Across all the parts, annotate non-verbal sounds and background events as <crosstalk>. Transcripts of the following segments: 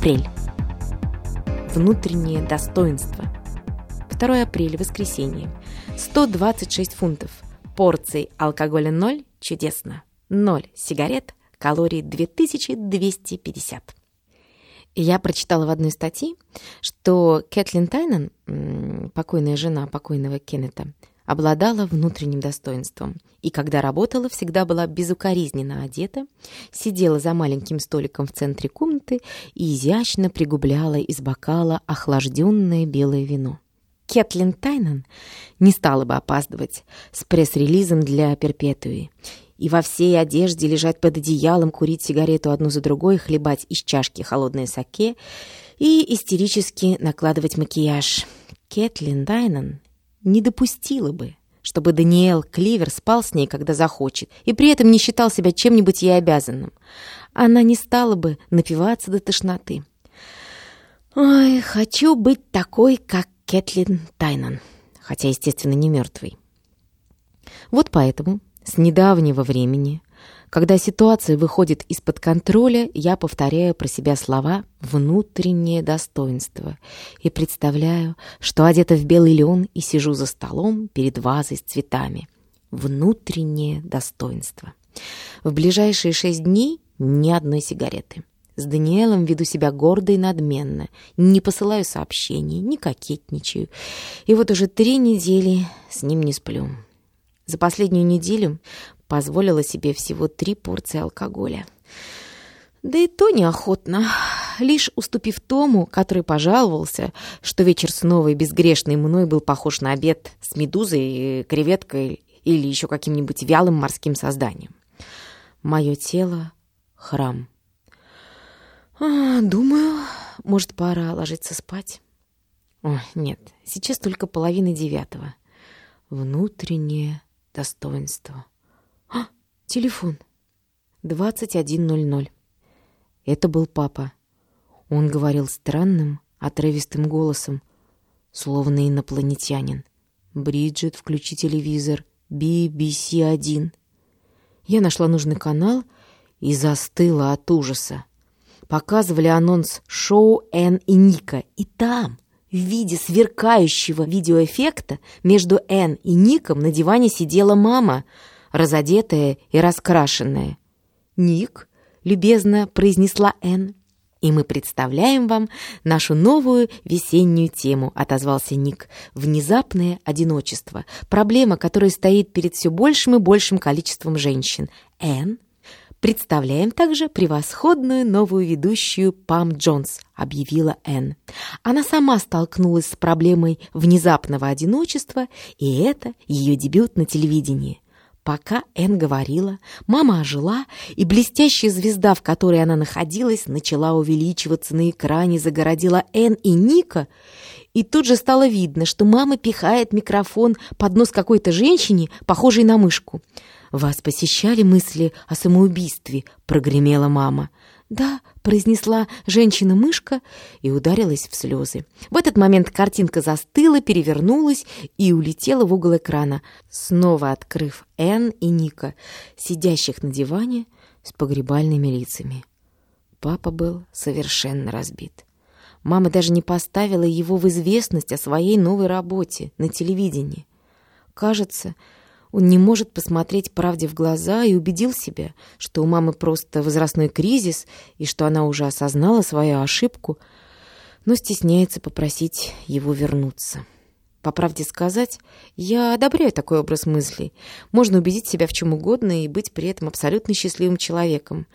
Апрель. Внутреннее достоинство. 2 апреля, воскресенье. 126 фунтов. Порций алкоголя 0 – чудесно. 0 сигарет, калорий 2250. Я прочитала в одной статье, что Кэтлин Тайнан, покойная жена покойного Кеннета, обладала внутренним достоинством и, когда работала, всегда была безукоризненно одета, сидела за маленьким столиком в центре комнаты и изящно пригубляла из бокала охлажденное белое вино. Кэтлин Тайнан не стала бы опаздывать с пресс-релизом для «Перпетуи» и во всей одежде лежать под одеялом, курить сигарету одну за другой, хлебать из чашки холодное саке и истерически накладывать макияж. Кэтлин Тайнан не допустила бы, чтобы Даниэл Кливер спал с ней, когда захочет, и при этом не считал себя чем-нибудь ей обязанным. Она не стала бы напиваться до тошноты. «Ой, хочу быть такой, как Кэтлин Тайнан, хотя, естественно, не мертвый». Вот поэтому с недавнего времени когда ситуация выходит из-под контроля, я повторяю про себя слова «внутреннее достоинство» и представляю, что одета в белый лен и сижу за столом перед вазой с цветами. Внутреннее достоинство. В ближайшие шесть дней ни одной сигареты. С Даниэлом веду себя гордо и надменно, не посылаю сообщений, не кокетничаю. И вот уже три недели с ним не сплю. За последнюю неделю позволила себе всего три порции алкоголя. Да и то неохотно, лишь уступив Тому, который пожаловался, что вечер с новой безгрешной мной был похож на обед с медузой, креветкой или еще каким-нибудь вялым морским созданием. Мое тело — храм. А, думаю, может, пора ложиться спать. О, нет, сейчас только половина девятого. Внутреннее достоинство. Телефон. 21.00. Это был папа. Он говорил странным, отрывистым голосом, словно инопланетянин. «Бриджит, включи телевизор. BBC-1». Я нашла нужный канал и застыла от ужаса. Показывали анонс шоу Энн и Ника. И там, в виде сверкающего видеоэффекта, между Энн и Ником на диване сидела мама — разодетая и раскрашенная. «Ник», — любезно произнесла Энн. «И мы представляем вам нашу новую весеннюю тему», — отозвался Ник. «Внезапное одиночество. Проблема, которая стоит перед все большим и большим количеством женщин. Энн, Представляем также превосходную новую ведущую Пам Джонс, объявила Энн. Она сама столкнулась с проблемой внезапного одиночества, и это ее дебют на телевидении. Пока Энн говорила, мама ожила, и блестящая звезда, в которой она находилась, начала увеличиваться на экране, загородила Энн и Ника, и тут же стало видно, что мама пихает микрофон под нос какой-то женщине, похожей на мышку. «Вас посещали мысли о самоубийстве?» — прогремела мама. «Да», — произнесла женщина-мышка и ударилась в слезы. В этот момент картинка застыла, перевернулась и улетела в угол экрана, снова открыв Энн и Ника, сидящих на диване с погребальными лицами. Папа был совершенно разбит. Мама даже не поставила его в известность о своей новой работе на телевидении. Кажется, он не может посмотреть правде в глаза и убедил себя, что у мамы просто возрастной кризис и что она уже осознала свою ошибку, но стесняется попросить его вернуться. По правде сказать, я одобряю такой образ мыслей. Можно убедить себя в чем угодно и быть при этом абсолютно счастливым человеком,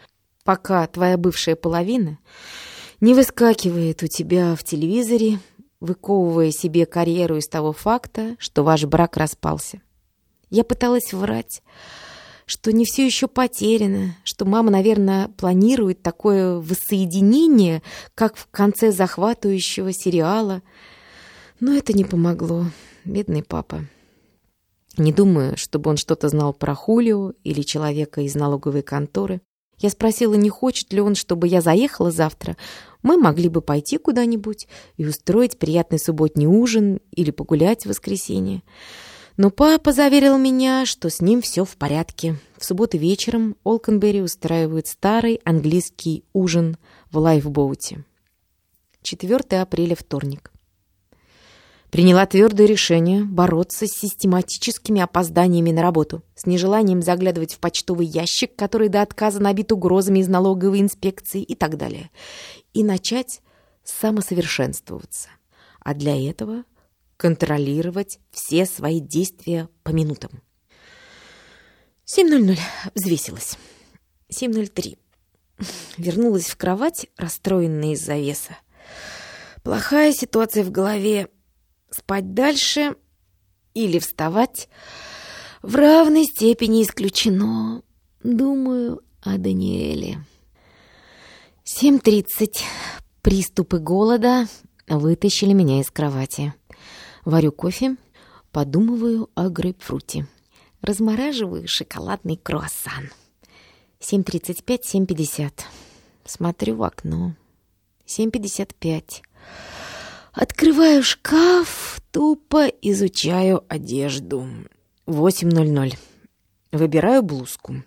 пока твоя бывшая половина не выскакивает у тебя в телевизоре, выковывая себе карьеру из того факта, что ваш брак распался. Я пыталась врать, что не все еще потеряно, что мама, наверное, планирует такое воссоединение, как в конце захватывающего сериала. Но это не помогло. Бедный папа. Не думаю, чтобы он что-то знал про Хулио или человека из налоговой конторы. Я спросила, не хочет ли он, чтобы я заехала завтра. Мы могли бы пойти куда-нибудь и устроить приятный субботний ужин или погулять в воскресенье. Но папа заверил меня, что с ним все в порядке. В субботу вечером Олкенберри устраивают старый английский ужин в лайфбоуте. 4 апреля, вторник. Приняла твердое решение бороться с систематическими опозданиями на работу, с нежеланием заглядывать в почтовый ящик, который до отказа набит угрозами из налоговой инспекции и так далее, и начать самосовершенствоваться. А для этого контролировать все свои действия по минутам. 7.00. Взвесилась. 7.03. Вернулась в кровать, расстроенная из-за веса. Плохая ситуация в голове. Спать дальше или вставать в равной степени исключено. Думаю о Даниэле. 7.30. Приступы голода вытащили меня из кровати. Варю кофе, подумываю о грейпфруте. Размораживаю шоколадный круассан. 7.35, 7.50. Смотрю в окно. 7.55. Открываю шкаф, тупо изучаю одежду. 8.00. Выбираю блузку.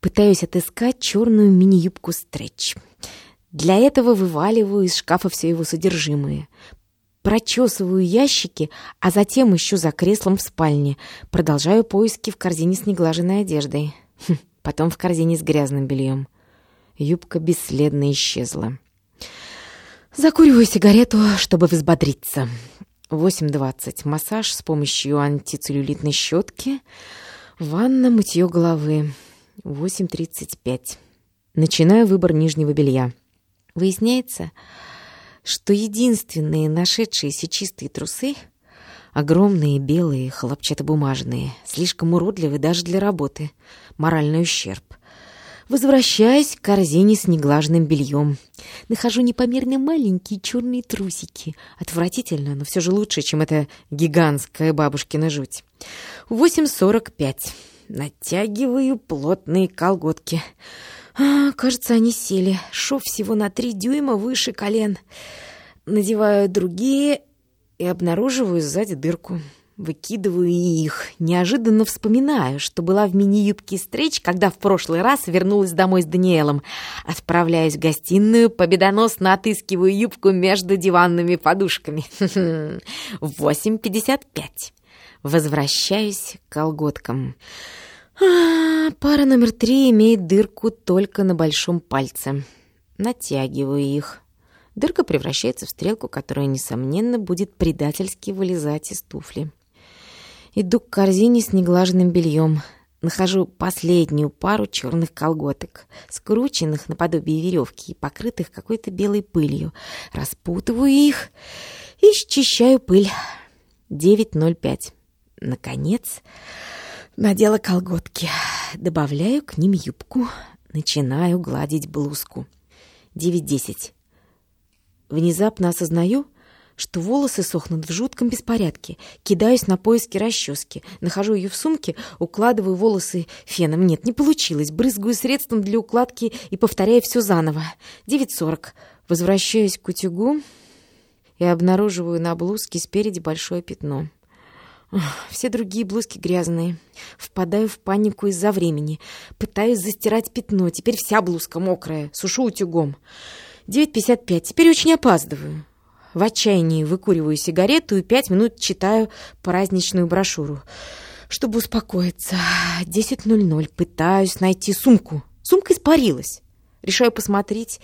Пытаюсь отыскать черную мини-юбку стретч. Для этого вываливаю из шкафа все его содержимое. Прочесываю ящики, а затем ищу за креслом в спальне. Продолжаю поиски в корзине с неглаженной одеждой. Хм, потом в корзине с грязным бельем. Юбка бесследно исчезла. Закуриваю сигарету, чтобы взбодриться. 8.20. Массаж с помощью антицеллюлитной щетки. Ванна, мытье головы. 8.35. Начинаю выбор нижнего белья. Выясняется, что единственные нашедшиеся чистые трусы огромные, белые, хлопчатобумажные, слишком уродливы даже для работы. Моральный ущерб. Возвращаясь к корзине с неглаженным бельем. Нахожу непомерно маленькие черные трусики. Отвратительно, но все же лучше, чем эта гигантская бабушкина жуть. 8.45. Натягиваю плотные колготки. А, кажется, они сели. Шов всего на три дюйма выше колен. Надеваю другие и обнаруживаю сзади дырку. Выкидываю их, неожиданно вспоминаю, что была в мини-юбке стрейч, когда в прошлый раз вернулась домой с Даниэлом. Отправляюсь в гостиную, победоносно отыскиваю юбку между диванными подушками. 8.55. Возвращаюсь к колготкам. А, пара номер три имеет дырку только на большом пальце. Натягиваю их. Дырка превращается в стрелку, которая, несомненно, будет предательски вылезать из туфли. Иду к корзине с неглаженным бельем. Нахожу последнюю пару черных колготок, скрученных наподобие веревки и покрытых какой-то белой пылью. Распутываю их и счищаю пыль. 9.05. Наконец, надела колготки. Добавляю к ним юбку. Начинаю гладить блузку. 9.10. Внезапно осознаю, что волосы сохнут в жутком беспорядке. Кидаюсь на поиски расчески. Нахожу ее в сумке, укладываю волосы феном. Нет, не получилось. Брызгаю средством для укладки и повторяю все заново. 9.40. Возвращаюсь к утюгу и обнаруживаю на блузке спереди большое пятно. Все другие блузки грязные. Впадаю в панику из-за времени. Пытаюсь застирать пятно. Теперь вся блузка мокрая. Сушу утюгом. 9.55. Теперь очень опаздываю. В отчаянии выкуриваю сигарету и пять минут читаю праздничную брошюру. Чтобы успокоиться. 10.00. Пытаюсь найти сумку. Сумка испарилась. Решаю посмотреть,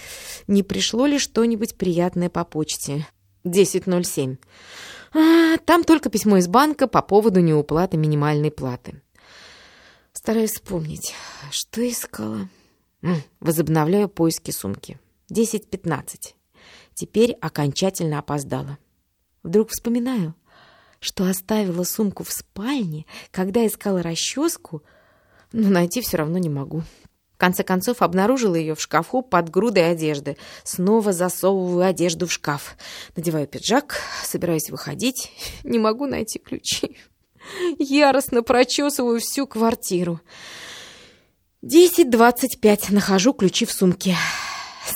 не пришло ли что-нибудь приятное по почте. 10.07. А, там только письмо из банка по поводу неуплаты минимальной платы. Стараюсь вспомнить, что искала. Возобновляю поиски сумки. 10.15. Теперь окончательно опоздала. Вдруг вспоминаю, что оставила сумку в спальне, когда искала расческу, но найти все равно не могу. Конце концов, обнаружила ее в шкафу под грудой одежды. Снова засовываю одежду в шкаф. Надеваю пиджак, собираюсь выходить. <laughs> Не могу найти ключи. Яростно прочесываю всю квартиру. 10.25. Нахожу ключи в сумке.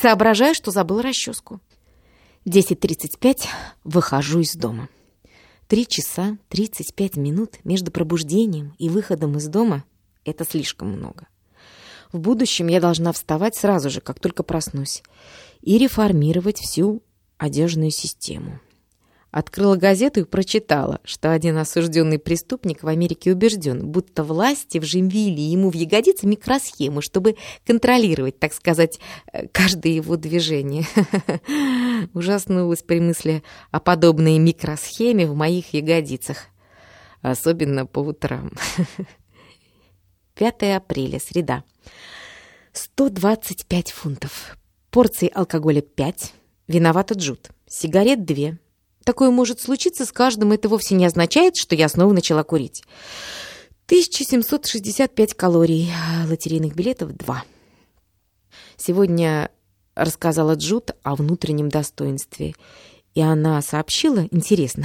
Соображаю, что забыл расческу. 10.35 выхожу из дома. Три часа 35 минут между пробуждением и выходом из дома — это слишком много. В будущем я должна вставать сразу же, как только проснусь, и реформировать всю одежную систему. Открыла газету и прочитала, что один осужденный преступник в Америке убежден, будто власти вживили ему в ягодицы микросхемы, чтобы контролировать, так сказать, э, каждое его движение. <laughs> Ужаснулась при мысли о подобной микросхеме в моих ягодицах, особенно по утрам. <laughs> 5 апреля, среда. 125 фунтов. Порции алкоголя 5. Виновата Джуд. Сигарет 2 Такое может случиться с каждым, это вовсе не означает, что я снова начала курить. 1765 калорий, лотерейных билетов 2. Сегодня рассказала Джуд о внутреннем достоинстве. И она сообщила, <laughs> интересно,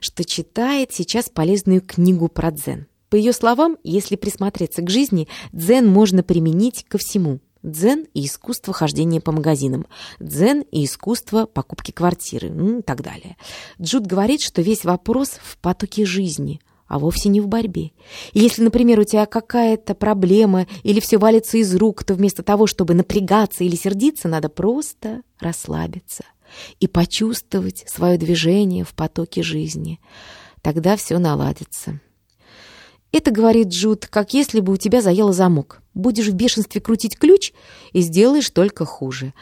что читает сейчас полезную книгу про дзен. По ее словам, если присмотреться к жизни, дзен можно применить ко всему – дзен и искусство хождения по магазинам, дзен и искусство покупки квартиры ну, и так далее. Джуд говорит, что весь вопрос в потоке жизни, а вовсе не в борьбе. И если, например, у тебя какая-то проблема или все валится из рук, то вместо того, чтобы напрягаться или сердиться, надо просто расслабиться и почувствовать свое движение в потоке жизни. Тогда все наладится. Это, говорит Джуд, как если бы у тебя заело замок. Будешь в бешенстве крутить ключ и сделаешь только хуже.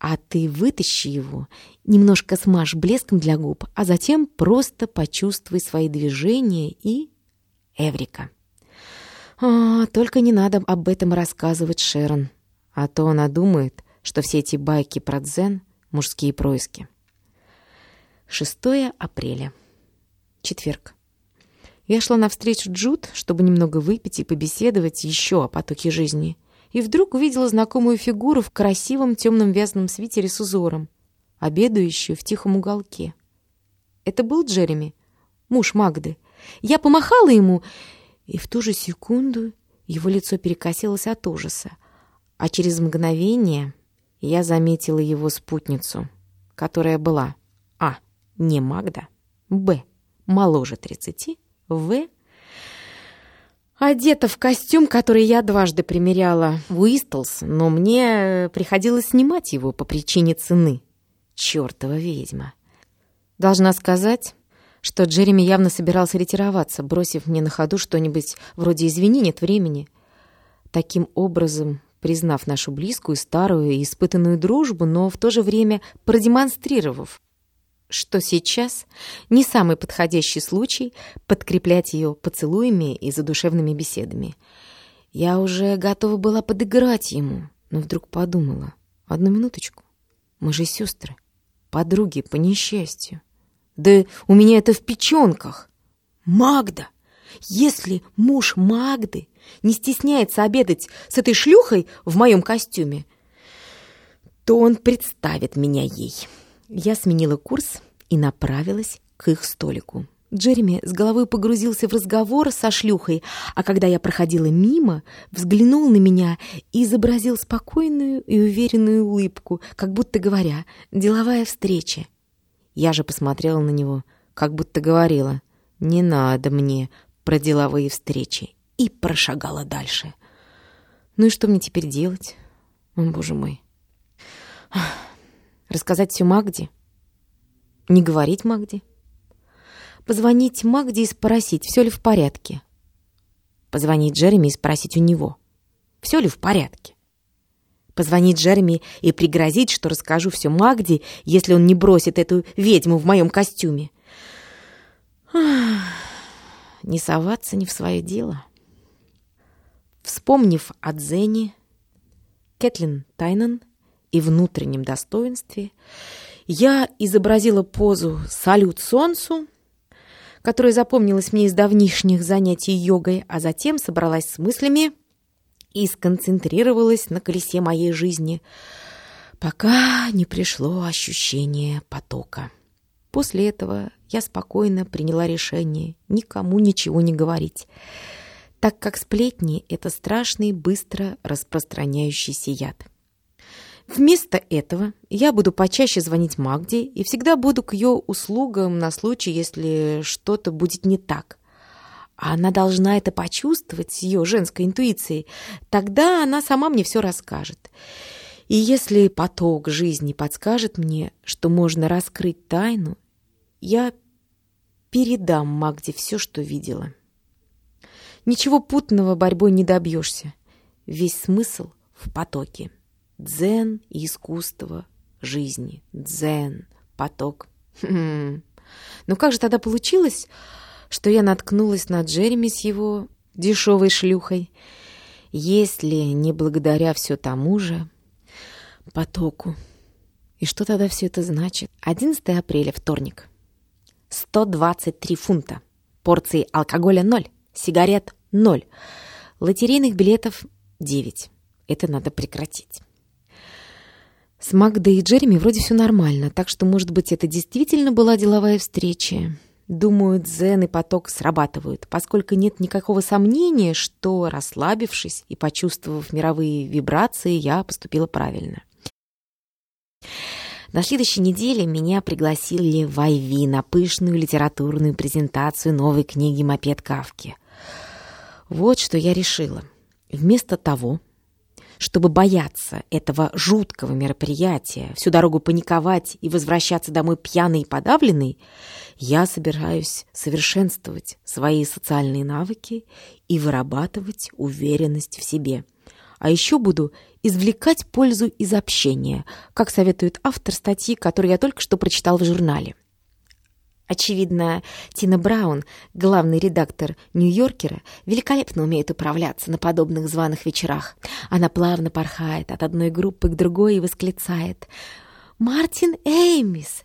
А ты вытащи его, немножко смажь блеском для губ, а затем просто почувствуй свои движения и... Эврика. А, только не надо об этом рассказывать Шерон, а то она думает, что все эти байки про дзен — мужские происки. 6 апреля. Четверг. Я шла навстречу Джуд, чтобы немного выпить и побеседовать еще о потоке жизни. И вдруг увидела знакомую фигуру в красивом темном вязаном свитере с узором, обедающую в тихом уголке. Это был Джереми, муж Магды. Я помахала ему, и в ту же секунду его лицо перекосилось от ужаса. А через мгновение я заметила его спутницу, которая была А. Не Магда, Б. Моложе тридцати, в. Одета в костюм, который я дважды примеряла в Уистлс, но мне приходилось снимать его по причине цены. Чёртова ведьма. Должна сказать, что Джереми явно собирался ретироваться, бросив мне на ходу что-нибудь вроде «извини, нет времени». Таким образом, признав нашу близкую, старую и испытанную дружбу, но в то же время продемонстрировав, что сейчас не самый подходящий случай подкреплять ее поцелуями и задушевными беседами. Я уже готова была подыграть ему, но вдруг подумала, одну минуточку, мы же сестры, подруги по несчастью. Да у меня это в печенках. Магда! Если муж Магды не стесняется обедать с этой шлюхой в моем костюме, то он представит меня ей. Я сменила курс и направилась к их столику. Джереми с головой погрузился в разговор со шлюхой, а когда я проходила мимо, взглянул на меня и изобразил спокойную и уверенную улыбку, как будто говоря «деловая встреча». Я же посмотрела на него, как будто говорила «не надо мне про деловые встречи» и прошагала дальше. Ну и что мне теперь делать? О, боже мой. Рассказать все Магде? Не говорить Магде? Позвонить Магде и спросить, все ли в порядке? Позвонить Джереми и спросить у него, все ли в порядке? Позвонить Джереми и пригрозить, что расскажу все Магде, если он не бросит эту ведьму в моем костюме. Не соваться не в свое дело. Вспомнив о Дзене, Кэтлин Тайнан и внутреннем достоинстве, я изобразила позу «Салют солнцу», которая запомнилась мне из давнишних занятий йогой, а затем собралась с мыслями и сконцентрировалась на колесе моей жизни, пока не пришло ощущение потока. После этого я спокойно приняла решение никому ничего не говорить, так как сплетни — это страшный, быстро распространяющийся яд. Вместо этого я буду почаще звонить Магде и всегда буду к ее услугам на случай, если что-то будет не так. Она должна это почувствовать с ее женской интуицией. Тогда она сама мне все расскажет. И если поток жизни подскажет мне, что можно раскрыть тайну, я передам Магде все, что видела. Ничего путного борьбой не добьешься. Весь смысл в потоке. Дзен и искусство жизни. Дзен, поток. Хм. Ну как же тогда получилось, что я наткнулась на Джереми с его дешевой шлюхой, если не благодаря все тому же потоку? И что тогда все это значит? 11 апреля, вторник. 123 фунта. Порции алкоголя ноль. Сигарет ноль. Лотерейных билетов 9. Это надо прекратить. С Магдой и Джереми вроде все нормально, так что, может быть, это действительно была деловая встреча. Думаю, дзен и поток срабатывают, поскольку нет никакого сомнения, что, расслабившись и почувствовав мировые вибрации, я поступила правильно. На следующей неделе меня пригласили в Айви на пышную литературную презентацию новой книги «Мопед Кавки». Вот что я решила. Вместо того, чтобы бояться этого жуткого мероприятия, всю дорогу паниковать и возвращаться домой пьяный и подавленный, я собираюсь совершенствовать свои социальные навыки и вырабатывать уверенность в себе. А еще буду извлекать пользу из общения, как советует автор статьи, которую я только что прочитал в журнале. Очевидно, Тина Браун, главный редактор «Нью-Йоркера», великолепно умеет управляться на подобных званых вечерах. Она плавно порхает от одной группы к другой и восклицает «Мартин Эймис!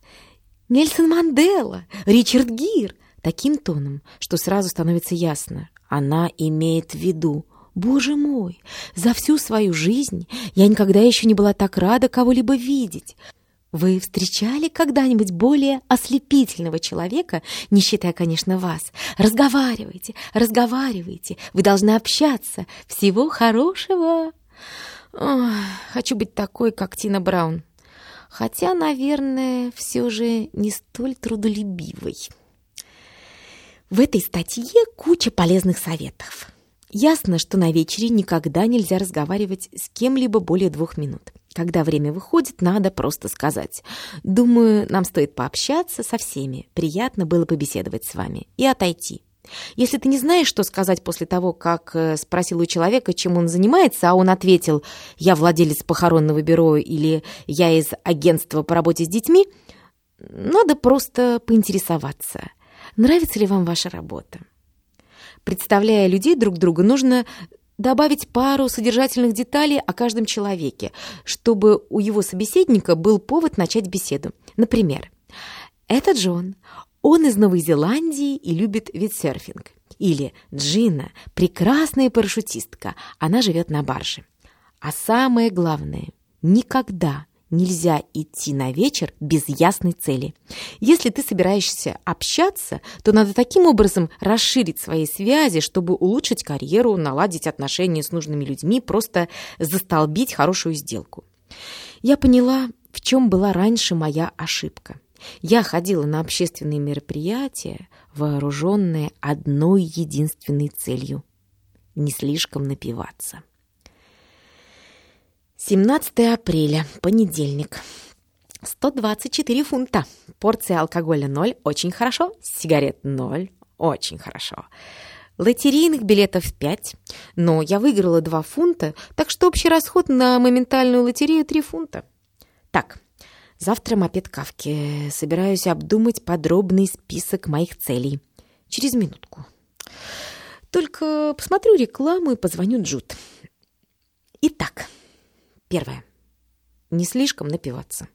Нельсон Мандела! Ричард Гир!» таким тоном, что сразу становится ясно. Она имеет в виду Боже мой, за всю свою жизнь я никогда еще не была так рада кого-либо видеть. Вы встречали когда-нибудь более ослепительного человека, не считая, конечно, вас? Разговаривайте, разговаривайте. Вы должны общаться. Всего хорошего. Ох, хочу быть такой, как Тина Браун. Хотя, наверное, все же не столь трудолюбивой. В этой статье куча полезных советов. Ясно, что на вечере никогда нельзя разговаривать с кем-либо более двух минут. Когда время выходит, надо просто сказать. Думаю, нам стоит пообщаться со всеми. Приятно было побеседовать с вами. И отойти. Если ты не знаешь, что сказать после того, как э, спросил у человека, чем он занимается, а он ответил «я владелец похоронного бюро» или «я из агентства по работе с детьми», надо просто поинтересоваться, нравится ли вам ваша работа. Представляя людей друг друга, нужно добавить пару содержательных деталей о каждом человеке, чтобы у его собеседника был повод начать беседу. Например, «Это Джон. Он из Новой Зеландии и любит витсерфинг». Или «Джина – прекрасная парашютистка. Она живет на барже». А самое главное – никогда Нельзя идти на вечер без ясной цели. Если ты собираешься общаться, то надо таким образом расширить свои связи, чтобы улучшить карьеру, наладить отношения с нужными людьми, просто застолбить хорошую сделку. Я поняла, в чем была раньше моя ошибка. Я ходила на общественные мероприятия, вооруженная одной единственной целью – не слишком напиваться. 17 апреля, понедельник. 124 фунта. Порция алкоголя 0, очень хорошо. Сигарет 0, очень хорошо. Лотерейных билетов 5, но я выиграла 2 фунта, так что общий расход на моментальную лотерею 3 фунта. Так, завтра мопед Кавки. Собираюсь обдумать подробный список моих целей. Через минутку. Только посмотрю рекламу и позвоню Джуд. Итак... Первое. Не слишком напиваться.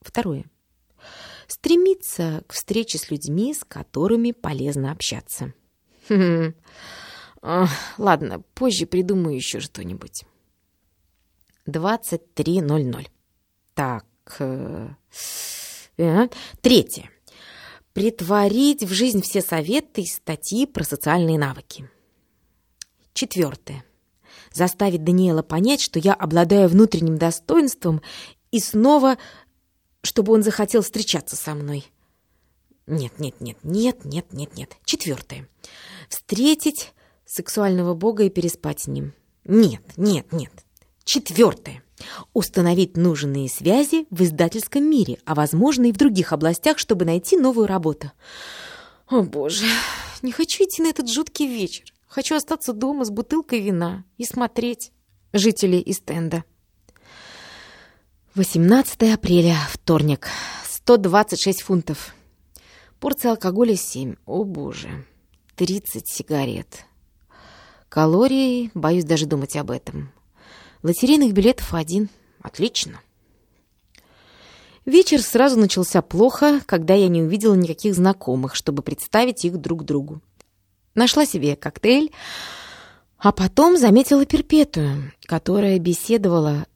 Второе. Стремиться к встрече с людьми, с которыми полезно общаться. Ладно, позже придумаю еще что-нибудь. 23.00. Так. Э, э, третье. Притворить в жизнь все советы и статьи про социальные навыки. Четвертое заставить Даниэла понять, что я обладаю внутренним достоинством, и снова, чтобы он захотел встречаться со мной. Нет, нет, нет, нет, нет, нет, нет. Четвертое. Встретить сексуального бога и переспать с ним. Нет, нет, нет. Четвертое. установить нужные связи в издательском мире, а возможно и в других областях, чтобы найти новую работу. О боже, не хочу идти на этот жуткий вечер. Хочу остаться дома с бутылкой вина и смотреть жителей Истенда. 18 апреля, вторник. 126 фунтов. Порция алкоголя 7. О боже. 30 сигарет. Калории, боюсь даже думать об этом. Лотерейных билетов один. Отлично. Вечер сразу начался плохо, когда я не увидела никаких знакомых, чтобы представить их друг другу. Нашла себе коктейль, а потом заметила Перпетую, которая беседовала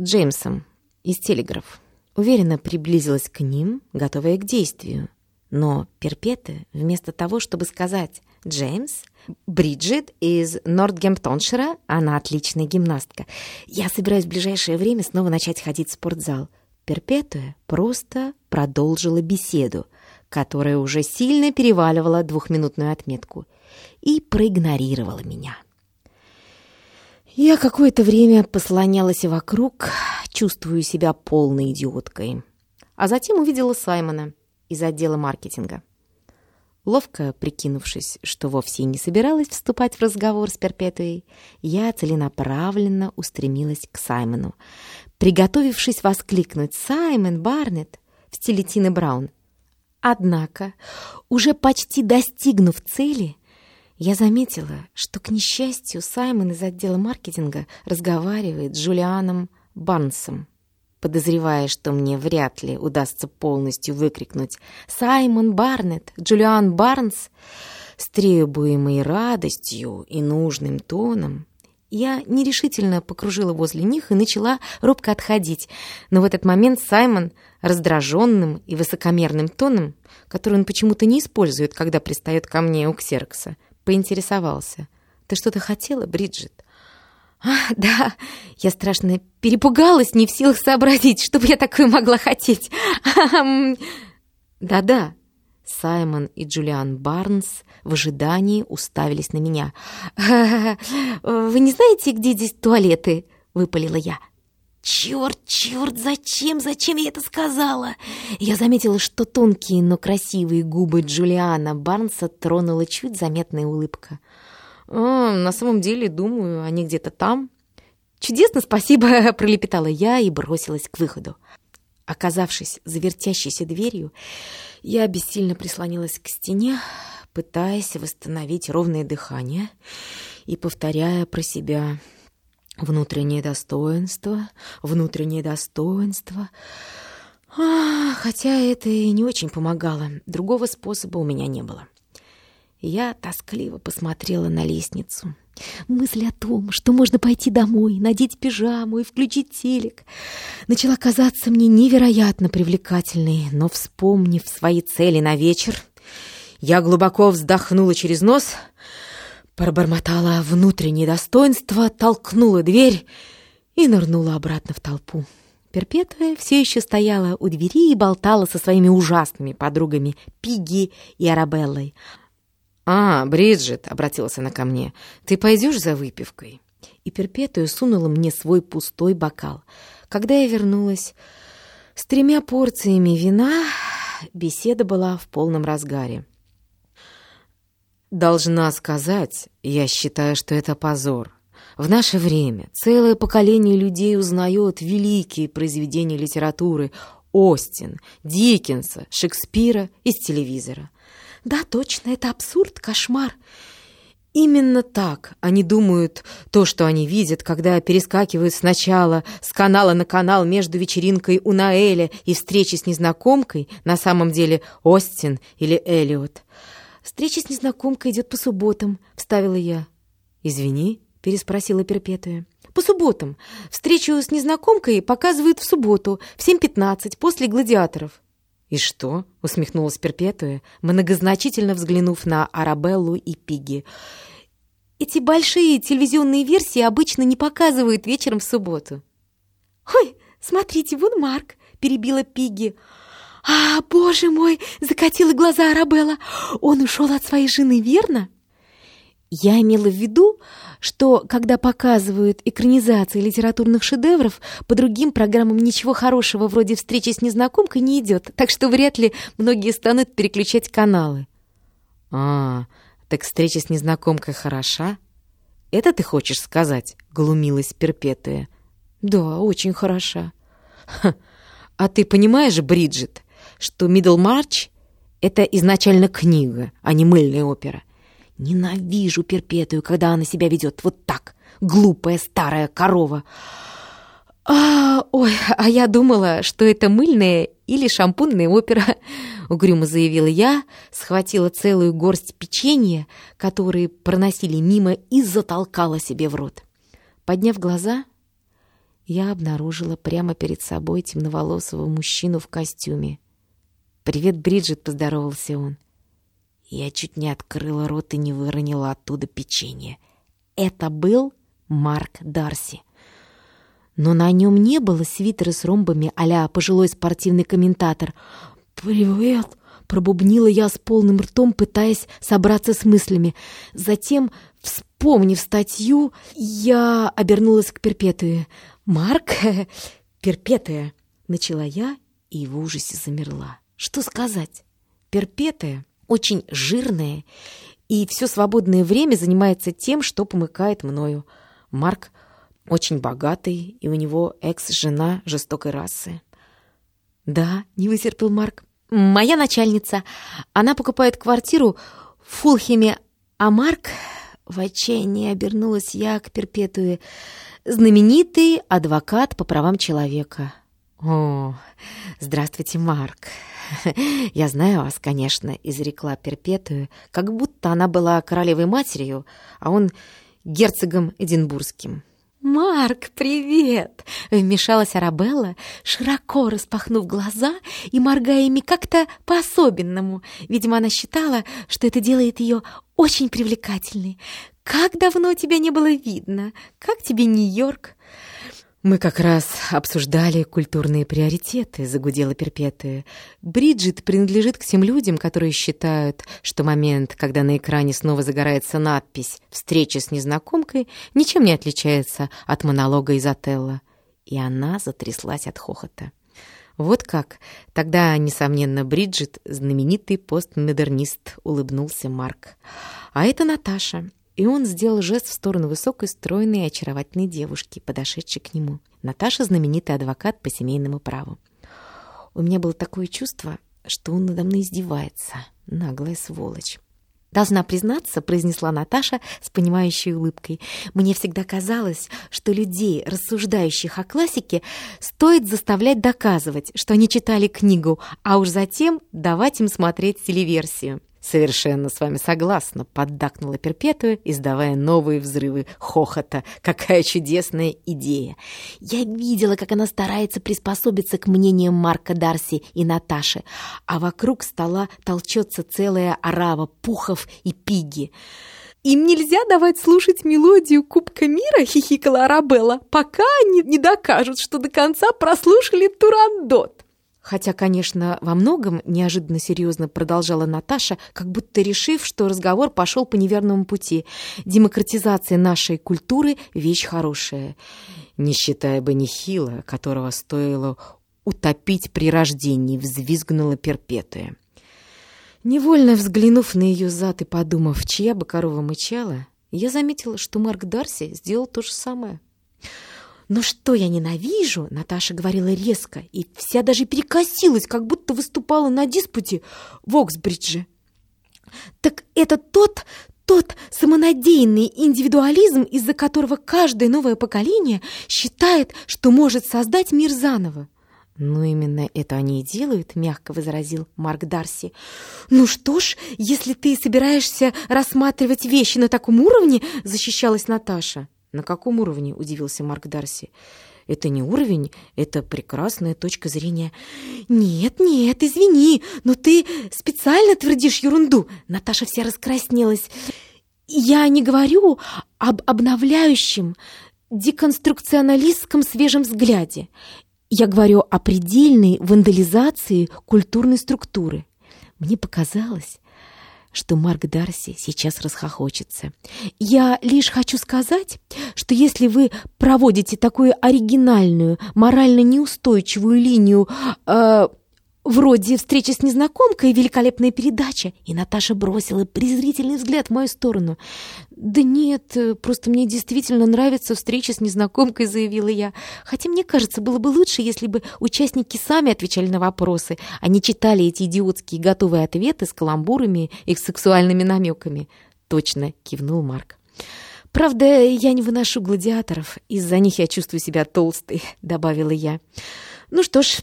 Джеймсом из телеграф. Уверенно приблизилась к ним, готовая к действию. Но Перпета, вместо того, чтобы сказать «Джеймс», Бриджит из Нортгемптоншира, она отличная гимнастка. Я собираюсь в ближайшее время снова начать ходить в спортзал. Перпетуя просто продолжила беседу, которая уже сильно переваливала двухминутную отметку, и проигнорировала меня. Я какое-то время послонялась вокруг, чувствую себя полной идиоткой. А затем увидела Саймона из отдела маркетинга. Ловко прикинувшись, что вовсе не собиралась вступать в разговор с Перпетуей, я целенаправленно устремилась к Саймону, приготовившись воскликнуть «Саймон Барнетт!» в стиле Тины Браун. Однако, уже почти достигнув цели, я заметила, что, к несчастью, Саймон из отдела маркетинга разговаривает с Джулианом Барнсом подозревая, что мне вряд ли удастся полностью выкрикнуть «Саймон Барнетт! Джулиан Барнс!» с требуемой радостью и нужным тоном, я нерешительно покружила возле них и начала робко отходить. Но в этот момент Саймон, раздраженным и высокомерным тоном, который он почему-то не использует, когда пристает ко мне у Ксеркса, поинтересовался. «Ты что-то хотела, Бриджит?» А, да, я страшно перепугалась, не в силах сообразить, чтобы я такое могла хотеть. Да-да, Саймон и Джулиан Барнс в ожидании уставились на меня. «Вы не знаете, где здесь туалеты?» — выпалила я. «Черт, черт, зачем, зачем я это сказала?» Я заметила, что тонкие, но красивые губы Джулиана Барнса тронула чуть заметная улыбка. «А, на самом деле, думаю, они где-то там». «Чудесно, спасибо!» — пролепетала я и бросилась к выходу. Оказавшись за вертящейся дверью, я бессильно прислонилась к стене, пытаясь восстановить ровное дыхание и повторяя про себя «внутреннее достоинство, внутреннее достоинство». А, хотя это и не очень помогало, другого способа у меня не было. Я тоскливо посмотрела на лестницу. Мысль о том, что можно пойти домой, надеть пижаму и включить телек, начала казаться мне невероятно привлекательной, но, вспомнив свои цели на вечер, я глубоко вздохнула через нос, пробормотала внутреннее достоинство, толкнула дверь и нырнула обратно в толпу. Перпетуя все еще стояла у двери и болтала со своими ужасными подругами Пигги и Арабеллой, «А, Бриджит», — обратилась она ко мне, — «ты пойдешь за выпивкой?» И Перпетуя сунула мне свой пустой бокал. Когда я вернулась с тремя порциями вина, беседа была в полном разгаре. «Должна сказать, я считаю, что это позор. В наше время целое поколение людей узнает великие произведения литературы Остин, Диккенса, Шекспира из телевизора. Да, точно, это абсурд, кошмар. Именно так они думают то, что они видят, когда перескакивают сначала с канала на канал между вечеринкой у Наэля и встречей с незнакомкой, на самом деле Остин или Эллиот. «Встреча с незнакомкой идет по субботам», — вставила я. «Извини», — переспросила Перпетуя. «По субботам. Встречу с незнакомкой показывают в субботу в 7.15 после «Гладиаторов». «И что?» — усмехнулась Перпетуя, многозначительно взглянув на Арабеллу и Пигги. «Эти большие телевизионные версии обычно не показывают вечером в субботу». «Ой, смотрите, вон Марк!» — перебила Пигги. «А, боже мой!» — закатила глаза Арабелла. «Он ушел от своей жены, верно?» Я имела в виду, что когда показывают экранизации литературных шедевров, по другим программам ничего хорошего вроде встречи с незнакомкой не идет, так что вряд ли многие станут переключать каналы. А, так встреча с незнакомкой хороша? Это ты хочешь сказать? Глумилась Перпетуя. Да, очень хороша. Ха, а ты понимаешь, Бриджит, что Миддлмарч — это изначально книга, а не мыльная опера? Ненавижу Перпетую, когда она себя ведет вот так. Глупая старая корова. А, ой, а я думала, что это мыльная или шампунная опера, угрюмо заявила я, схватила целую горсть печенья, которые проносили мимо, и затолкала себе в рот. Подняв глаза, я обнаружила прямо перед собой темноволосого мужчину в костюме. «Привет, Бриджит», — поздоровался он. Я чуть не открыла рот и не выронила оттуда печенье. Это был Марк Дарси. Но на нем не было свитера с ромбами а пожилой спортивный комментатор. «Привет!» — пробубнила я с полным ртом, пытаясь собраться с мыслями. Затем, вспомнив статью, я обернулась к Перпетуе. «Марк? <laughs> Перпетуя!» — начала я и в ужасе замерла. «Что сказать? Перпетуя?» очень жирная и все свободное время занимается тем, что помыкает мною. Марк очень богатый, и у него экс-жена жестокой расы. «Да», — не вытерпел Марк, — «моя начальница. Она покупает квартиру в Фулхеме, а Марк...» В отчаянии обернулась я к Перпетуе. «Знаменитый адвокат по правам человека». «О, здравствуйте, Марк!» <laughs> «Я знаю вас, конечно», — изрекла Перпетую, как будто она была королевой матерью, а он герцогом Эдинбургским. «Марк, привет!» — вмешалась Арабелла, широко распахнув глаза и моргая ими как-то по-особенному. Видимо, она считала, что это делает ее очень привлекательной. «Как давно тебя не было видно? Как тебе Нью-Йорк?» «Мы как раз обсуждали культурные приоритеты», — загудела Перпетуя. «Бриджит принадлежит к тем людям, которые считают, что момент, когда на экране снова загорается надпись «Встреча с незнакомкой», ничем не отличается от монолога из Отелла». И она затряслась от хохота. «Вот как? Тогда, несомненно, Бриджит — знаменитый постмодернист», — улыбнулся Марк. «А это Наташа, и он сделал жест в сторону высокой, стройной и очаровательной девушки, подошедшей к нему. Наташа — знаменитый адвокат по семейному праву. У меня было такое чувство, что он надо мной издевается. Наглая сволочь. «Должна признаться», — произнесла Наташа с понимающей улыбкой, «мне всегда казалось, что людей, рассуждающих о классике, стоит заставлять доказывать, что они читали книгу, а уж затем давать им смотреть телеверсию. «Совершенно с вами согласна», — поддакнула Перпетуя, издавая новые взрывы хохота. «Какая чудесная идея!» Я видела, как она старается приспособиться к мнениям Марка Дарси и Наташи, а вокруг стола толчется целая орава пухов и пиги. «Им нельзя давать слушать мелодию Кубка мира», — хихикала Арабелла, «пока они не докажут, что до конца прослушали Турандот». Хотя, конечно, во многом неожиданно серьезно продолжала Наташа, как будто решив, что разговор пошел по неверному пути. Демократизация нашей культуры — вещь хорошая. Не считая бы Нехила, которого стоило утопить при рождении, взвизгнула Перпетуя. Невольно взглянув на ее зад и подумав, чья бы корова мычала, я заметила, что Марк Дарси сделал то же самое. «Но что я ненавижу?» — Наташа говорила резко, и вся даже перекосилась, как будто выступала на диспуте в Оксбридже. «Так это тот, тот самонадеянный индивидуализм, из-за которого каждое новое поколение считает, что может создать мир заново». «Ну, именно это они и делают», — мягко возразил Марк Дарси. «Ну что ж, если ты собираешься рассматривать вещи на таком уровне», — защищалась Наташа. «На каком уровне?» — удивился Марк Дарси. «Это не уровень, это прекрасная точка зрения». «Нет, нет, извини, но ты специально твердишь ерунду!» Наташа вся раскраснелась. «Я не говорю об обновляющем, деконструкционалистском свежем взгляде. Я говорю о предельной вандализации культурной структуры. Мне показалось, что Марк Дарси сейчас расхохочется. «Я лишь хочу сказать, что если вы проводите такую оригинальную, морально неустойчивую линию э, Вроде встречи с незнакомкой, великолепная передача. И Наташа бросила презрительный взгляд в мою сторону. «Да нет, просто мне действительно нравится встреча с незнакомкой», — заявила я. «Хотя, мне кажется, было бы лучше, если бы участники сами отвечали на вопросы, а не читали эти идиотские готовые ответы с каламбурами и сексуальными намеками». «Точно», — кивнул Марк. «Правда, я не выношу гладиаторов. Из-за них я чувствую себя толстой», — добавила я. «Ну что ж,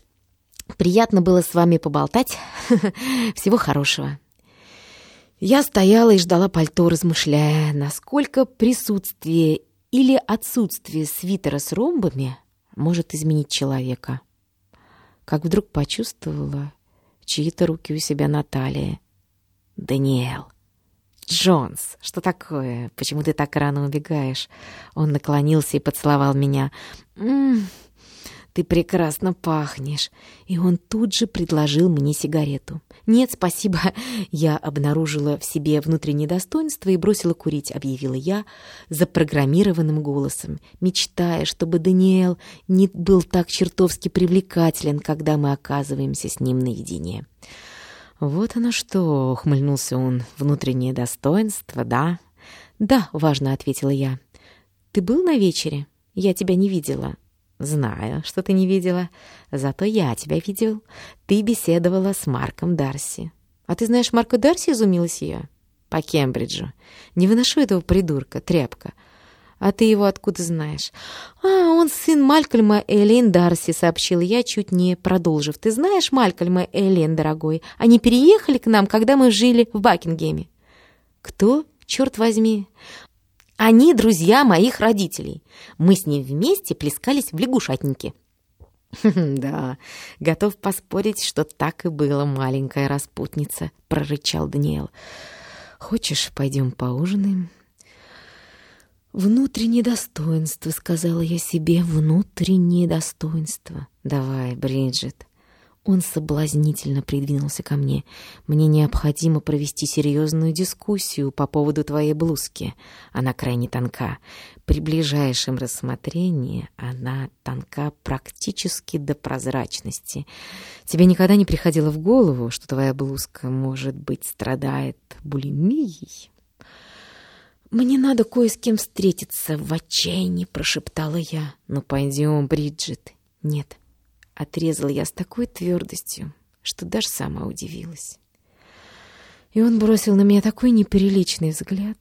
Приятно было с вами поболтать. <laughs> Всего хорошего. Я стояла и ждала пальто, размышляя, насколько присутствие или отсутствие свитера с ромбами может изменить человека. Как вдруг почувствовала чьи-то руки у себя на талии. «Даниэл!» «Джонс, что такое? Почему ты так рано убегаешь?» Он наклонился и поцеловал меня. «М «Ты прекрасно пахнешь!» И он тут же предложил мне сигарету. «Нет, спасибо!» <laughs> Я обнаружила в себе внутреннее достоинство и бросила курить, объявила я запрограммированным голосом, мечтая, чтобы Даниэл не был так чертовски привлекателен, когда мы оказываемся с ним наедине. «Вот оно что!» — ухмыльнулся он. «Внутреннее достоинство, да?» «Да», — важно ответила я. «Ты был на вечере? Я тебя не видела. «Знаю, что ты не видела. Зато я тебя видел. Ты беседовала с Марком Дарси». «А ты знаешь Марка Дарси?» — изумилась я. «По Кембриджу. Не выношу этого придурка, тряпка. А ты его откуда знаешь?» «А, он сын Малькольма Элейн Дарси», — сообщил я, чуть не продолжив. «Ты знаешь Малькольма Элейн, дорогой? Они переехали к нам, когда мы жили в Бакингеме». «Кто? Черт возьми!» Они друзья моих родителей. Мы с ним вместе плескались в лягушатнике. «Да, готов поспорить, что так и было, маленькая распутница», — прорычал Даниэл. «Хочешь, пойдем поужинаем?» «Внутреннее достоинство», — сказала я себе, — «внутреннее достоинство». «Давай, Бриджит, он соблазнительно придвинулся ко мне. «Мне необходимо провести серьезную дискуссию по поводу твоей блузки. Она крайне тонка. При ближайшем рассмотрении она тонка практически до прозрачности. Тебе никогда не приходило в голову, что твоя блузка, может быть, страдает булимией?» «Мне надо кое с кем встретиться в отчаянии», — прошептала я. «Ну, пойдем, Бриджит». «Нет». Отрезала я с такой твердостью, что даже сама удивилась. И он бросил на меня такой неприличный взгляд,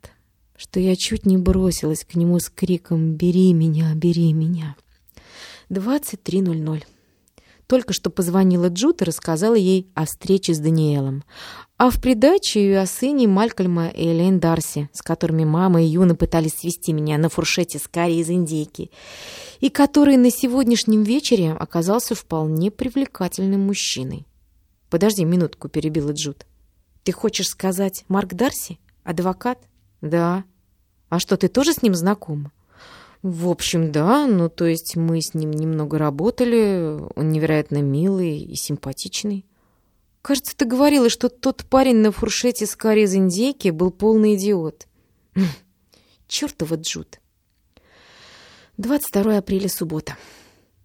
что я чуть не бросилась к нему с криком «Бери меня, бери меня!». 23.00. Только что позвонила Джут и рассказала ей о встрече с Даниэлом. А в придачу и о сыне Малькольма и Элейн Дарси, с которыми мама и Юна пытались свести меня на фуршете с карри из индейки, и который на сегодняшнем вечере оказался вполне привлекательным мужчиной. «Подожди минутку», — перебила Джуд. «Ты хочешь сказать Марк Дарси? Адвокат?» «Да». «А что, ты тоже с ним знакома?» «В общем, да. Ну, то есть мы с ним немного работали. Он невероятно милый и симпатичный». Кажется, ты говорила, что тот парень на фуршете с карри из индейки был полный идиот. <laughs> Чёртова Джуд. 22 апреля, суббота.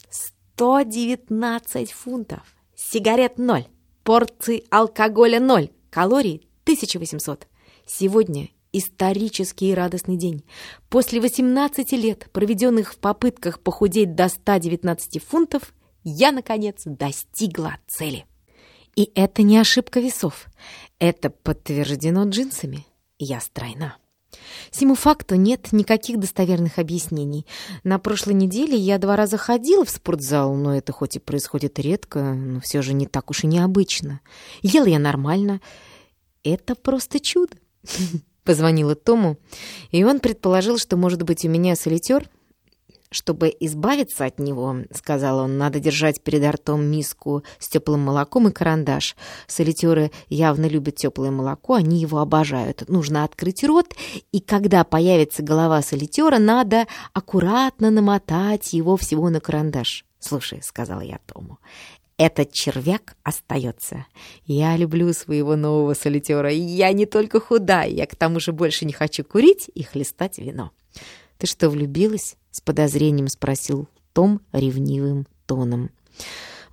119 фунтов. Сигарет ноль. Порций алкоголя ноль. Калорий 1800. Сегодня исторический и радостный день. После 18 лет, проведенных в попытках похудеть до 119 фунтов, я, наконец, достигла цели. И это не ошибка весов. Это подтверждено джинсами. Я стройна. Сему факту нет никаких достоверных объяснений. На прошлой неделе я два раза ходила в спортзал, но это хоть и происходит редко, но все же не так уж и необычно. Ела я нормально. Это просто чудо. <laughs> Позвонила Тому, и он предположил, что, может быть, у меня солитер — «Чтобы избавиться от него, — сказал он, — надо держать перед ртом миску с теплым молоком и карандаш. Солитеры явно любят теплое молоко, они его обожают. Нужно открыть рот, и когда появится голова солитера, надо аккуратно намотать его всего на карандаш. «Слушай, — сказала я Тому, этот червяк остается. Я люблю своего нового солитера. Я не только худая, я к тому же больше не хочу курить и хлестать вино. «Ты что, влюбилась?» — с подозрением спросил Том ревнивым тоном.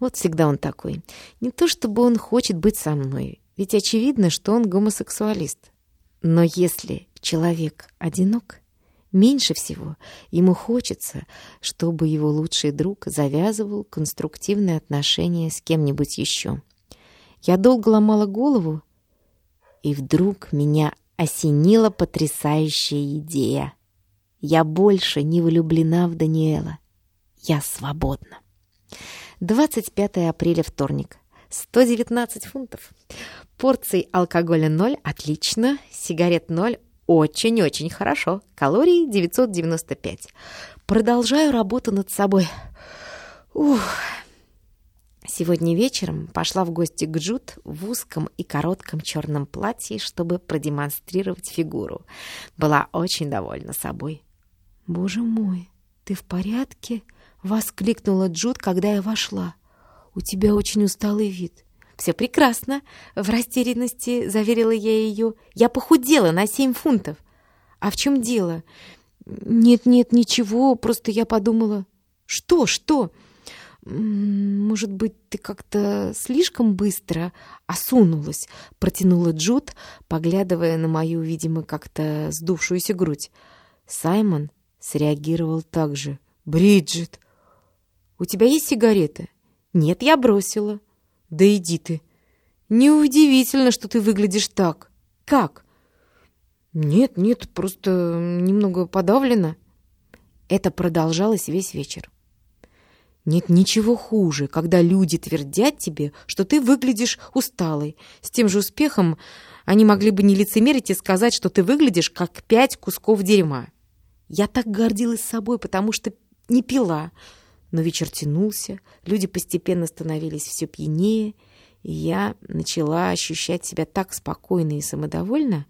«Вот всегда он такой. Не то чтобы он хочет быть со мной, ведь очевидно, что он гомосексуалист. Но если человек одинок, меньше всего ему хочется, чтобы его лучший друг завязывал конструктивные отношения с кем-нибудь еще. Я долго ломала голову, и вдруг меня осенила потрясающая идея. Я больше не влюблена в Даниэла. Я свободна. 25 апреля, вторник. 119 фунтов. Порций алкоголя 0 – отлично. Сигарет 0 – очень-очень хорошо. Калорий 995. Продолжаю работу над собой. Ух. Сегодня вечером пошла в гости к Джуд в узком и коротком черном платье, чтобы продемонстрировать фигуру. Была очень довольна собой. «Боже мой, ты в порядке?» — воскликнула Джуд, когда я вошла. «У тебя очень усталый вид». «Все прекрасно!» — в растерянности заверила я ее. «Я похудела на семь фунтов». «А в чем дело?» «Нет-нет, ничего, просто я подумала...» «Что, что?» «Может быть, ты как-то слишком быстро осунулась?» — протянула Джуд, поглядывая на мою, видимо, как-то сдувшуюся грудь. Саймон среагировал так же. «Бриджит, у тебя есть сигареты?» «Нет, я бросила». «Да иди ты! Неудивительно, что ты выглядишь так. Как?» «Нет, нет, просто немного подавлена». Это продолжалось весь вечер. Нет ничего хуже, когда люди твердят тебе, что ты выглядишь усталой. С тем же успехом они могли бы не лицемерить и сказать, что ты выглядишь как пять кусков дерьма. Я так гордилась собой, потому что не пила. Но вечер тянулся, люди постепенно становились все пьянее, и я начала ощущать себя так спокойно и самодовольно,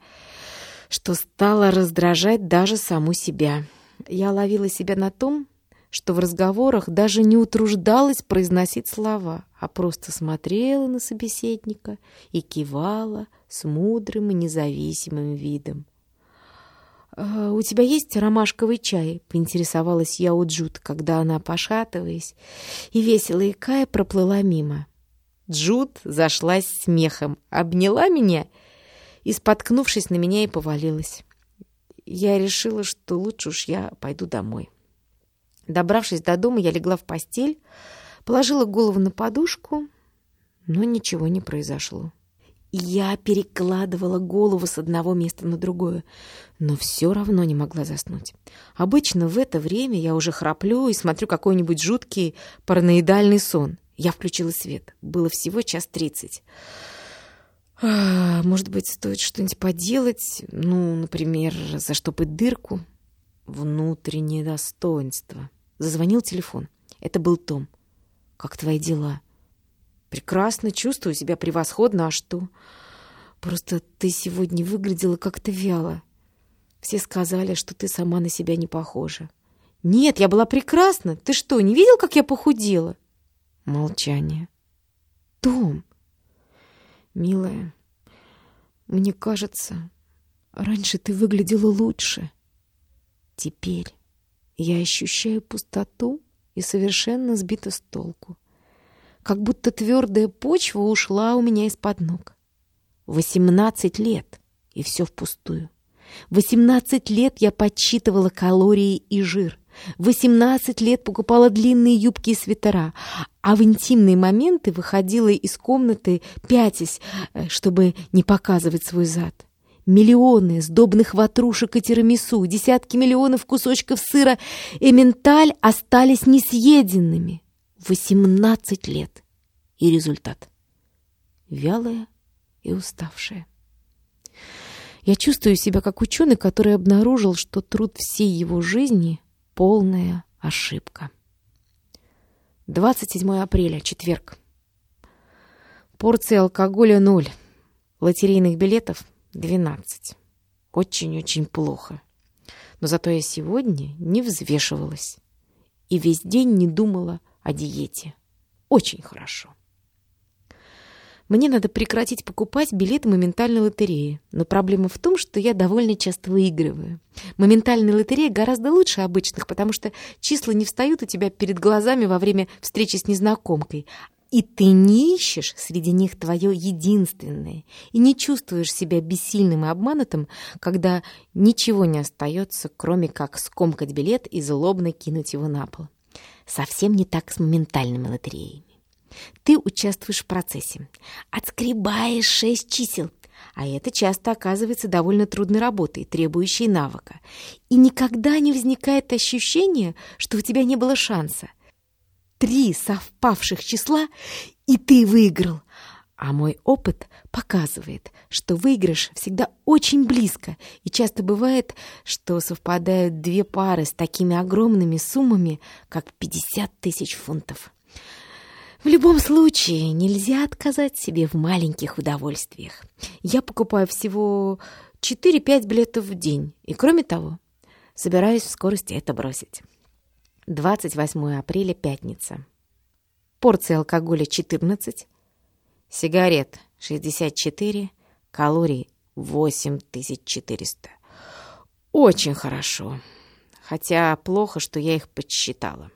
что стала раздражать даже саму себя. Я ловила себя на том, что в разговорах даже не утруждалась произносить слова, а просто смотрела на собеседника и кивала с мудрым и независимым видом. «А «У тебя есть ромашковый чай?» — поинтересовалась я у Джуд, когда она, пошатываясь и весело икая, проплыла мимо. Джуд зашлась смехом, обняла меня и, споткнувшись на меня, и повалилась. Я решила, что лучше уж я пойду домой. Добравшись до дома, я легла в постель, положила голову на подушку, но ничего не произошло. Я перекладывала голову с одного места на другое, но все равно не могла заснуть. Обычно в это время я уже храплю и смотрю какой-нибудь жуткий параноидальный сон. Я включила свет. Было всего час тридцать. А, может быть, стоит что-нибудь поделать? Ну, например, заштопать дырку? Внутреннее достоинство. Зазвонил телефон. Это был Том. «Как твои дела?» Прекрасно, чувствую себя превосходно, а что? Просто ты сегодня выглядела как-то вяло. Все сказали, что ты сама на себя не похожа. Нет, я была прекрасна. Ты что, не видел, как я похудела? Молчание. Том, милая, мне кажется, раньше ты выглядела лучше. Теперь я ощущаю пустоту и совершенно сбита с толку как будто твердая почва ушла у меня из-под ног. Восемнадцать лет, и все впустую. Восемнадцать лет я подсчитывала калории и жир. Восемнадцать лет покупала длинные юбки и свитера, а в интимные моменты выходила из комнаты пятясь, э, чтобы не показывать свой зад. Миллионы сдобных ватрушек и тирамису, десятки миллионов кусочков сыра и менталь остались несъеденными. 18 лет. И результат. Вялая и уставшая. Я чувствую себя как ученый, который обнаружил, что труд всей его жизни — полная ошибка. 27 апреля, четверг. Порции алкоголя ноль. Лотерейных билетов 12. Очень-очень плохо. Но зато я сегодня не взвешивалась и весь день не думала о диете. Очень хорошо. Мне надо прекратить покупать билеты моментальной лотереи. Но проблема в том, что я довольно часто выигрываю. Моментальная лотерея гораздо лучше обычных, потому что числа не встают у тебя перед глазами во время встречи с незнакомкой. И ты не ищешь среди них твое единственное, и не чувствуешь себя бессильным и обманутым, когда ничего не остается, кроме как скомкать билет и злобно кинуть его на пол. Совсем не так с моментальными лотереями. Ты участвуешь в процессе, отскребаешь шесть чисел, а это часто оказывается довольно трудной работой, требующей навыка. И никогда не возникает ощущение, что у тебя не было шанса. Три совпавших числа, и ты выиграл. А мой опыт показывает, что выигрыш всегда очень близко, и часто бывает, что совпадают две пары с такими огромными суммами, как 50 тысяч фунтов. В любом случае, нельзя отказать себе в маленьких удовольствиях. Я покупаю всего 4-5 билетов в день, и кроме того, собираюсь в скорости это бросить. 28 апреля, пятница. Порция алкоголя 14, сигарет 64, калорий 8400. Очень хорошо, хотя плохо, что я их подсчитала.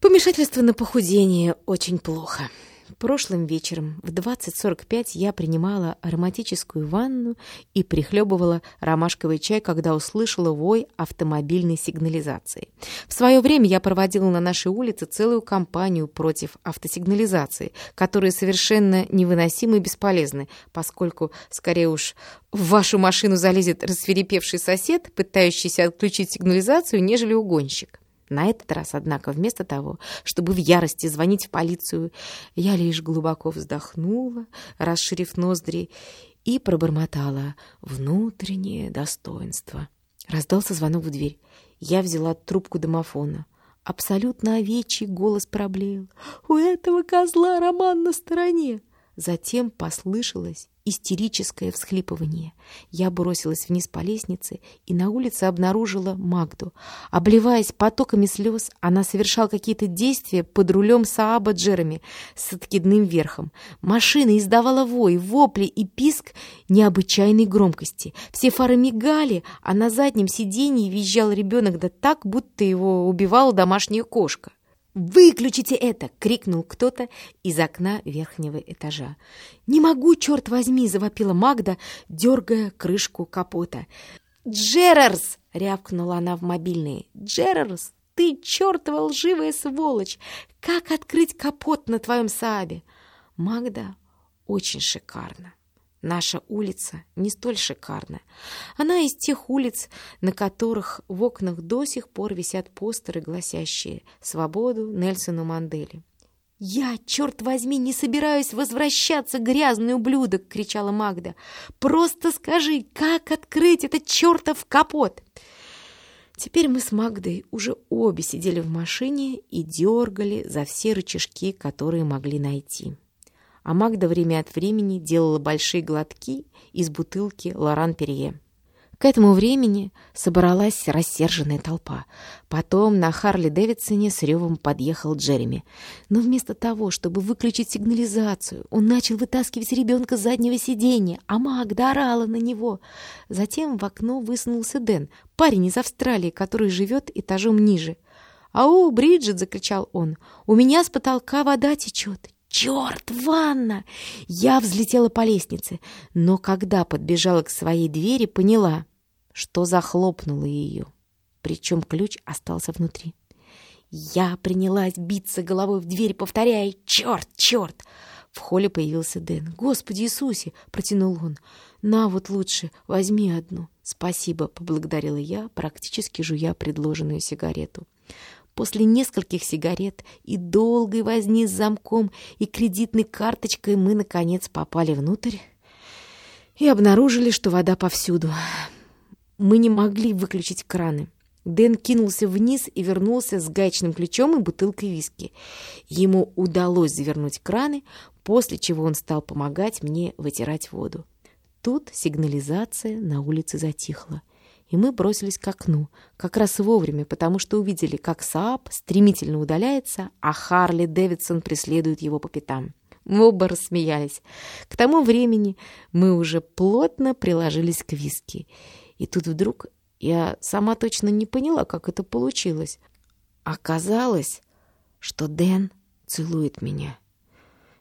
Помешательство на похудение очень плохо. Прошлым вечером в 20.45 я принимала ароматическую ванну и прихлебывала ромашковый чай, когда услышала вой автомобильной сигнализации. В свое время я проводила на нашей улице целую кампанию против автосигнализации, которые совершенно невыносимы и бесполезны, поскольку, скорее уж, в вашу машину залезет рассверепевший сосед, пытающийся отключить сигнализацию, нежели угонщик. На этот раз, однако, вместо того, чтобы в ярости звонить в полицию, я лишь глубоко вздохнула, расширив ноздри, и пробормотала внутреннее достоинство. Раздался звонок в дверь. Я взяла трубку домофона. Абсолютно овечий голос проблеял. «У этого козла роман на стороне!» Затем послышалось истерическое всхлипывание. Я бросилась вниз по лестнице и на улице обнаружила Магду. Обливаясь потоками слез, она совершала какие-то действия под рулем Сааба Джереми с откидным верхом. Машина издавала вой, вопли и писк необычайной громкости. Все фары мигали, а на заднем сиденье визжал ребенок да так, будто его убивала домашняя кошка. «Выключите это!» — крикнул кто-то из окна верхнего этажа. «Не могу, черт возьми!» — завопила Магда, дергая крышку капота. «Джерарс!» — рявкнула она в мобильный. «Джерарс, ты чертова лживая сволочь! Как открыть капот на твоем Саабе?» Магда очень шикарно. Наша улица не столь шикарна. Она из тех улиц, на которых в окнах до сих пор висят постеры, гласящие «Свободу Нельсону Мандели». «Я, черт возьми, не собираюсь возвращаться, грязный ублюдок!» — кричала Магда. «Просто скажи, как открыть этот чертов капот?» Теперь мы с Магдой уже обе сидели в машине и дергали за все рычажки, которые могли найти а Магда время от времени делала большие глотки из бутылки Лоран Перье. К этому времени собралась рассерженная толпа. Потом на Харли Дэвидсоне с ревом подъехал Джереми. Но вместо того, чтобы выключить сигнализацию, он начал вытаскивать ребенка с заднего сиденья, а Магда орала на него. Затем в окно высунулся Дэн, парень из Австралии, который живет этажом ниже. «Ау, Бриджит!» — закричал он. «У меня с потолка вода течет! «Черт, ванна!» Я взлетела по лестнице, но когда подбежала к своей двери, поняла, что захлопнула ее. Причем ключ остался внутри. Я принялась биться головой в дверь, повторяя «Черт, черт!» В холле появился Дэн. «Господи Иисусе!» — протянул он. «На вот лучше, возьми одну». «Спасибо», — поблагодарила я, практически жуя предложенную сигарету. После нескольких сигарет и долгой возни с замком и кредитной карточкой мы, наконец, попали внутрь и обнаружили, что вода повсюду. Мы не могли выключить краны. Дэн кинулся вниз и вернулся с гаечным ключом и бутылкой виски. Ему удалось завернуть краны, после чего он стал помогать мне вытирать воду. Тут сигнализация на улице затихла и мы бросились к окну, как раз вовремя, потому что увидели, как Сааб стремительно удаляется, а Харли Дэвидсон преследует его по пятам. Мы оба рассмеялись. К тому времени мы уже плотно приложились к виски. И тут вдруг я сама точно не поняла, как это получилось. Оказалось, что Дэн целует меня.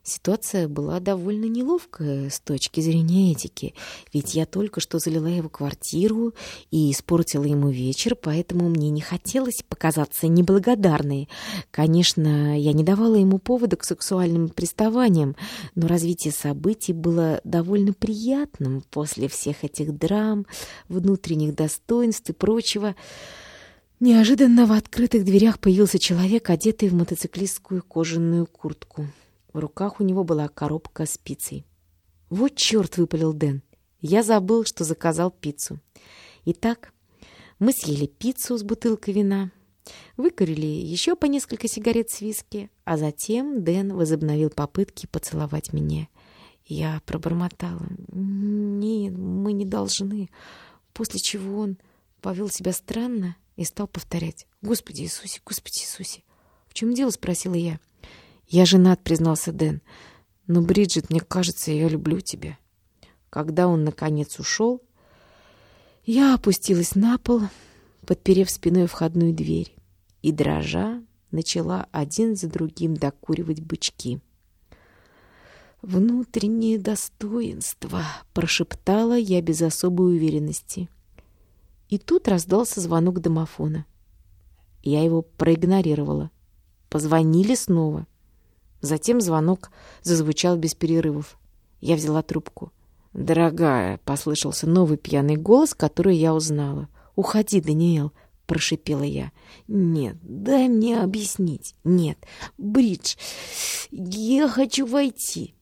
Ситуация была довольно неловкая с точки зрения этики, ведь я только что залила его квартиру и испортила ему вечер, поэтому мне не хотелось показаться неблагодарной. Конечно, я не давала ему повода к сексуальным приставаниям, но развитие событий было довольно приятным после всех этих драм, внутренних достоинств и прочего. Неожиданно в открытых дверях появился человек, одетый в мотоциклистскую кожаную куртку. В руках у него была коробка с пиццей. «Вот черт!» — выпалил Дэн. Я забыл, что заказал пиццу. Итак, мы съели пиццу с бутылкой вина, выкурили еще по несколько сигарет с виски, а затем Дэн возобновил попытки поцеловать меня. Я пробормотала. «Нет, мы не должны». После чего он повел себя странно и стал повторять. «Господи Иисусе, Господи Иисусе!» «В чем дело?» — спросила я. «Я женат», — признался Дэн. «Но, Бриджит, мне кажется, я люблю тебя». Когда он, наконец, ушел, я опустилась на пол, подперев спиной входную дверь, и, дрожа, начала один за другим докуривать бычки. «Внутреннее достоинство», — прошептала я без особой уверенности. И тут раздался звонок домофона. Я его проигнорировала. Позвонили снова. Затем звонок зазвучал без перерывов. Я взяла трубку. «Дорогая», — послышался новый пьяный голос, который я узнала. «Уходи, Даниэл», — прошипела я. «Нет, дай мне объяснить. Нет, Бридж, я хочу войти».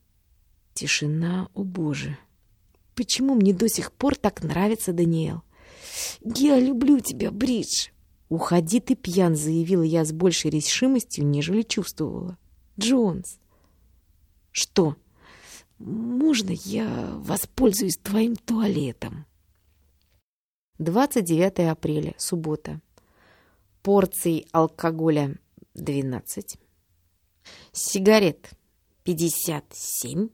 Тишина, о боже. Почему мне до сих пор так нравится Даниэл? «Я люблю тебя, Бридж!» «Уходи ты пьян», — заявила я с большей решимостью, нежели чувствовала. Джонс. Что? Можно я воспользуюсь твоим туалетом? 29 апреля, суббота. Порций алкоголя 12. Сигарет 57.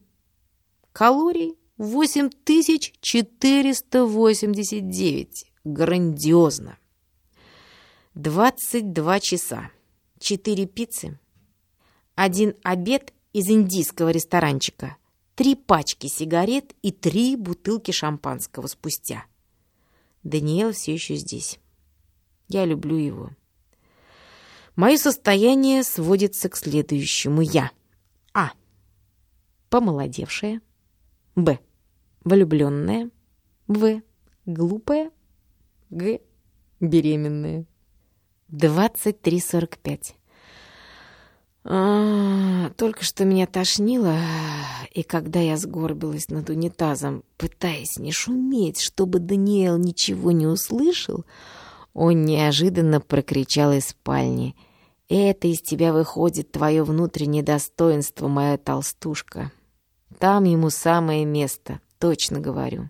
Калорий 8489. Грандиозно. 22 часа. 4 пиццы один обед из индийского ресторанчика, три пачки сигарет и три бутылки шампанского спустя. Даниэл все еще здесь. Я люблю его. Мое состояние сводится к следующему. Я. А. Помолодевшая. Б. Влюбленная. В. Глупая. Г. Беременная. 23.45. А, только что меня тошнило, и когда я сгорбилась над унитазом, пытаясь не шуметь, чтобы Даниэл ничего не услышал, он неожиданно прокричал из спальни. «Это из тебя выходит твое внутреннее достоинство, моя толстушка. Там ему самое место, точно говорю».